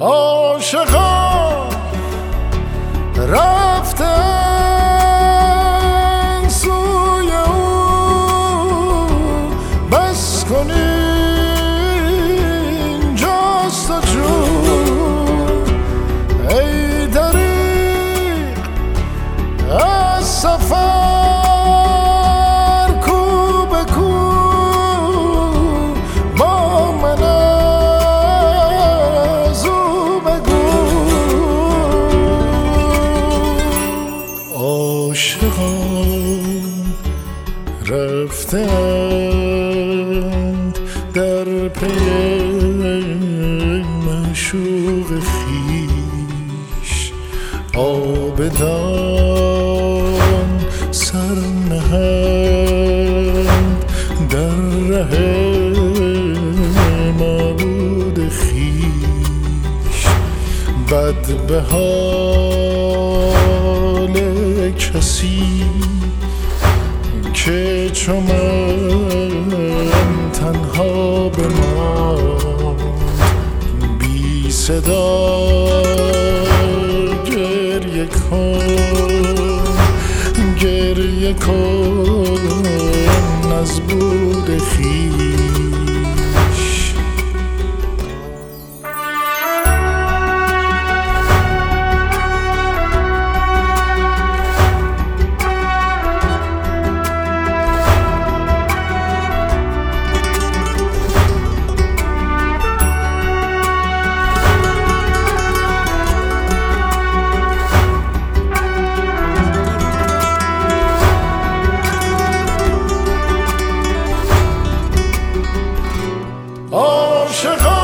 عاشقان رفتن سوی او بس کنین عاشقان رفتند در پی معشوق خیش. آبدان سر نهند در ره معبود خیش. بد به حال کسی که چو من تنها ما بی صدا گریه کن گریه کن. Shagam.